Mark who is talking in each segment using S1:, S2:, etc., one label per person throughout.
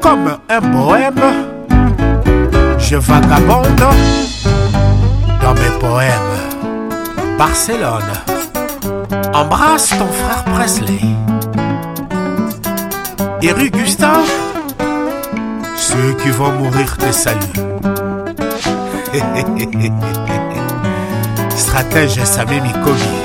S1: Comme un poème, je vagabonde dans mes poèmes. Barcelone, embrasse ton frère Presley. Et rue Gustave, ceux qui vont mourir te saluent. Stratège Samé Mikomi,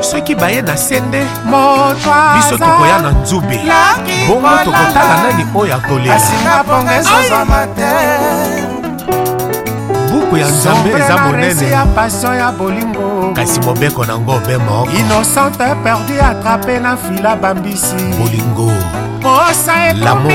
S1: soki baye na se nde biso tokoya na nzube bongo tokotala nani oyo
S2: akolelaasingapongezozama te
S1: buku ya nzambe eza monene
S2: ya passion ya bolingo
S1: kasi mobeko na ngo be moko
S2: innocente perdu atrape na fila bambisi
S1: bolingo
S2: posa
S3: ekomi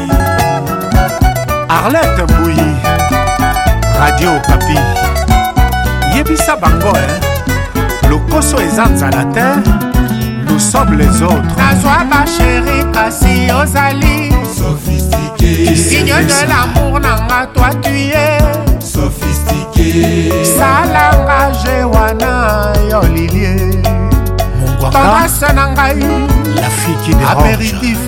S1: arlete mbuyi radio papi yebisa bango eh? lokoso eza nzala te nous sommes les autres
S2: nazwa basheri kasi ozali sophistiqué signe de l'amour na nga toi tu es sophistiqué salanga je wana yo lilie mongwaka na ngai
S1: aperitif